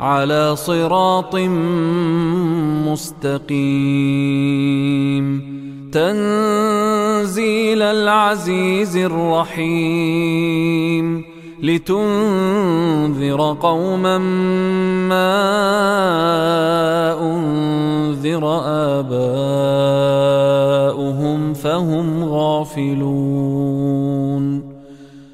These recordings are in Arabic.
على صراط مستقيم. تنزيل العزيز الرحيم. لتنذر قوما ما أنذر آباؤهم فهم غافلون.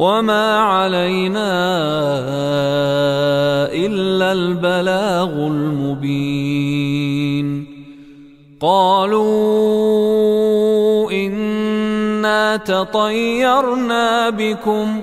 وما علينا إلا البلاغ المبين قالوا إنا تطيرنا بكم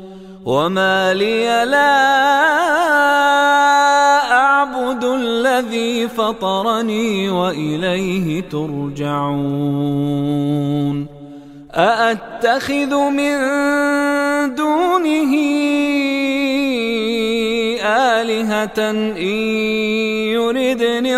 وما لي لا أعبد الذي فطرني وإليه ترجعون أأتخذ من دونه آلهة إن يردني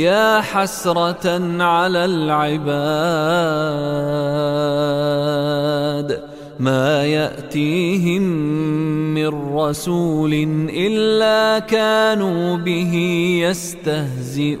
يا حسرة على العباد ما يأتيهم من رسول إلا كانوا به يستهزئون.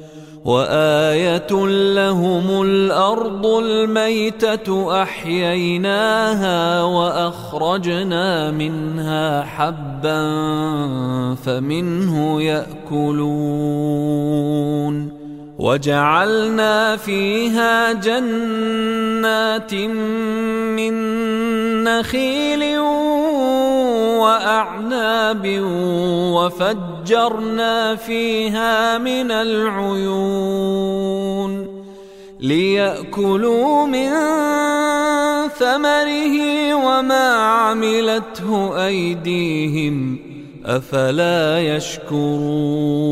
وآية لهم الأرض الميتة أحييناها وأخرجنا منها حبا فمنه يأكلون. وجعلنا فيها جنات من نخيل وأعناب وفجرنا فيها من العيون ليأكلوا من ثمره وما عملته أيديهم أفلا يشكرون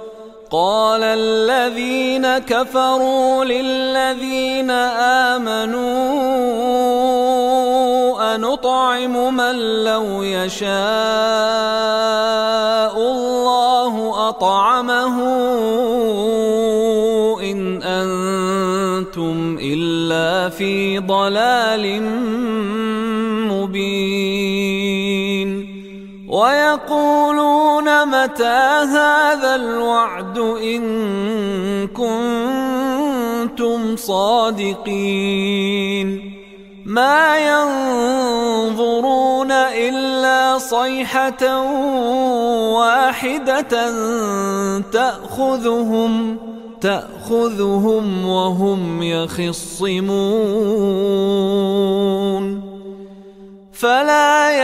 قال الذين كفروا للذين آمنوا أنطعم من لو يشاء الله أطعمه إن أنتم إلا في ضلال ويقولون متى هذا الوعد إن كنتم صادقين؟ ما ينظرون إلا صيحة واحدة تأخذهم تأخذهم وهم يخصمون. فلا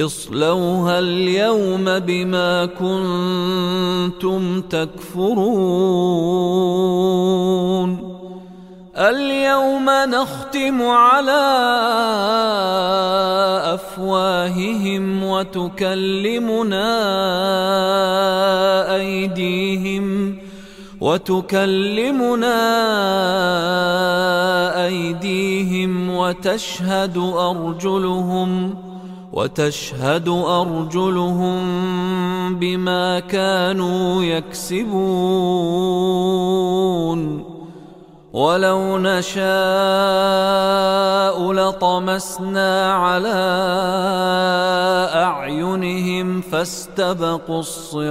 اصلوها اليوم بما كنتم تكفرون. اليوم نختم على أفواههم وتكلمنا أيديهم وتكلمنا أيديهم وتشهد أرجلهم وتشهد أرجلهم بما كانوا يكسبون. ولو نشاء لطمسنا على أعينهم فاستبقوا الصراط.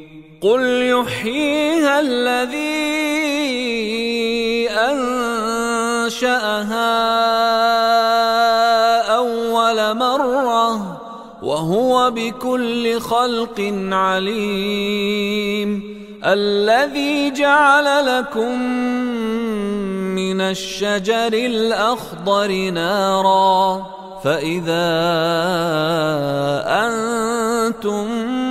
قل يحييها الذي انشاها اول مره وهو بكل خلق عليم الذي جعل لكم من الشجر الاخضر نارا فاذا أنتم